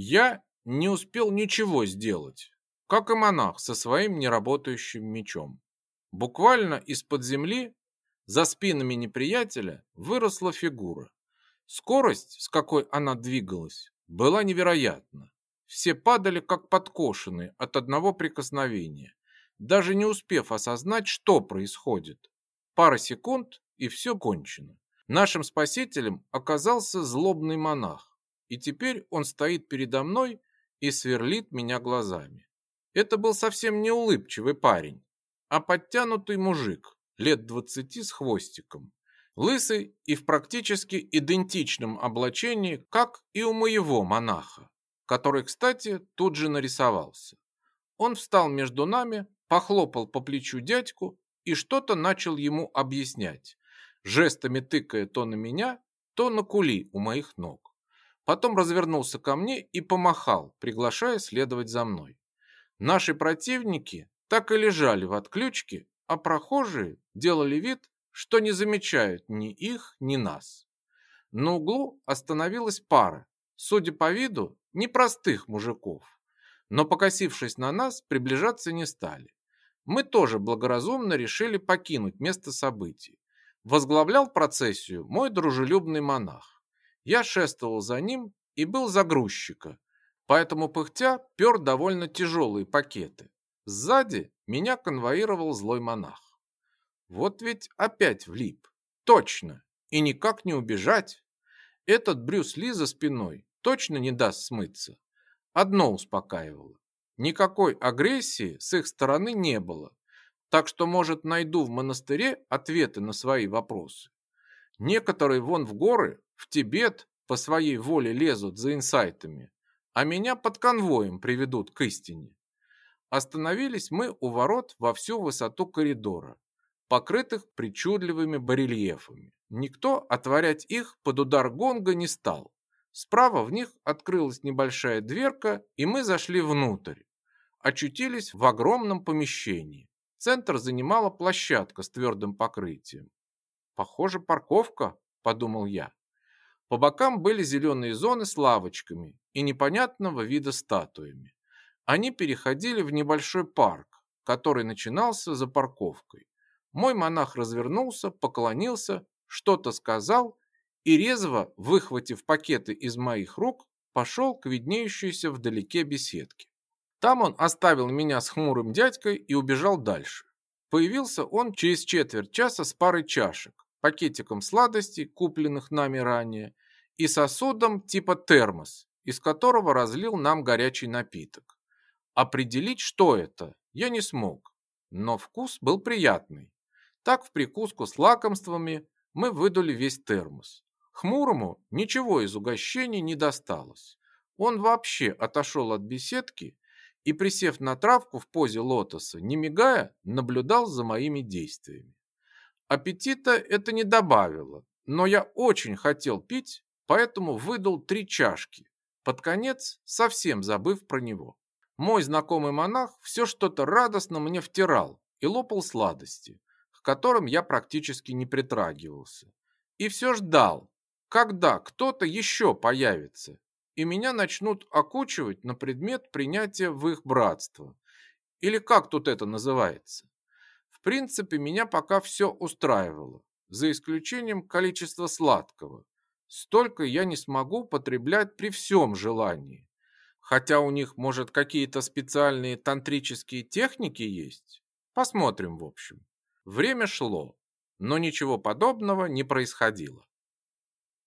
Я не успел ничего сделать, как и монах со своим неработающим мечом. Буквально из-под земли, за спинами неприятеля, выросла фигура. Скорость, с какой она двигалась, была невероятна. Все падали как подкошенные от одного прикосновения, даже не успев осознать, что происходит. Пара секунд, и все кончено. Нашим спасителем оказался злобный монах, и теперь он стоит передо мной и сверлит меня глазами. Это был совсем не улыбчивый парень, а подтянутый мужик, лет двадцати с хвостиком, лысый и в практически идентичном облачении, как и у моего монаха который, кстати, тут же нарисовался. Он встал между нами, похлопал по плечу дядьку и что-то начал ему объяснять, жестами тыкая то на меня, то на кули у моих ног. Потом развернулся ко мне и помахал, приглашая следовать за мной. Наши противники так и лежали в отключке, а прохожие делали вид, что не замечают ни их, ни нас. На углу остановилась пара. Судя по виду, непростых мужиков. Но покосившись на нас, приближаться не стали. Мы тоже благоразумно решили покинуть место событий. Возглавлял процессию мой дружелюбный монах. Я шествовал за ним и был загрузчика, поэтому пыхтя пер довольно тяжелые пакеты. Сзади меня конвоировал злой монах. Вот ведь опять влип. Точно. И никак не убежать. Этот Брюс Ли за спиной точно не даст смыться. Одно успокаивало. Никакой агрессии с их стороны не было. Так что, может, найду в монастыре ответы на свои вопросы. Некоторые вон в горы, в Тибет по своей воле лезут за инсайтами, а меня под конвоем приведут к истине. Остановились мы у ворот во всю высоту коридора, покрытых причудливыми барельефами. Никто отворять их под удар гонга не стал. Справа в них открылась небольшая дверка, и мы зашли внутрь. Очутились в огромном помещении. Центр занимала площадка с твердым покрытием. «Похоже, парковка», – подумал я. По бокам были зеленые зоны с лавочками и непонятного вида статуями. Они переходили в небольшой парк, который начинался за парковкой. Мой монах развернулся, поклонился, что-то сказал и резво, выхватив пакеты из моих рук, пошел к виднеющейся вдалеке беседке. Там он оставил меня с хмурым дядькой и убежал дальше. Появился он через четверть часа с парой чашек, пакетиком сладостей, купленных нами ранее, и сосудом типа термос, из которого разлил нам горячий напиток. Определить, что это, я не смог, но вкус был приятный. Так в прикуску с лакомствами мы выдули весь термос. Хмурому ничего из угощений не досталось. Он вообще отошел от беседки и, присев на травку в позе лотоса, не мигая, наблюдал за моими действиями. Аппетита это не добавило, но я очень хотел пить, поэтому выдал три чашки, под конец совсем забыв про него. Мой знакомый монах все что-то радостно мне втирал и лопал сладости, к которым я практически не притрагивался. И все ждал, когда кто-то еще появится, и меня начнут окучивать на предмет принятия в их братство. Или как тут это называется? В принципе, меня пока все устраивало, за исключением количества сладкого. Столько я не смогу потреблять при всем желании. Хотя у них, может, какие-то специальные тантрические техники есть. Посмотрим, в общем. Время шло, но ничего подобного не происходило.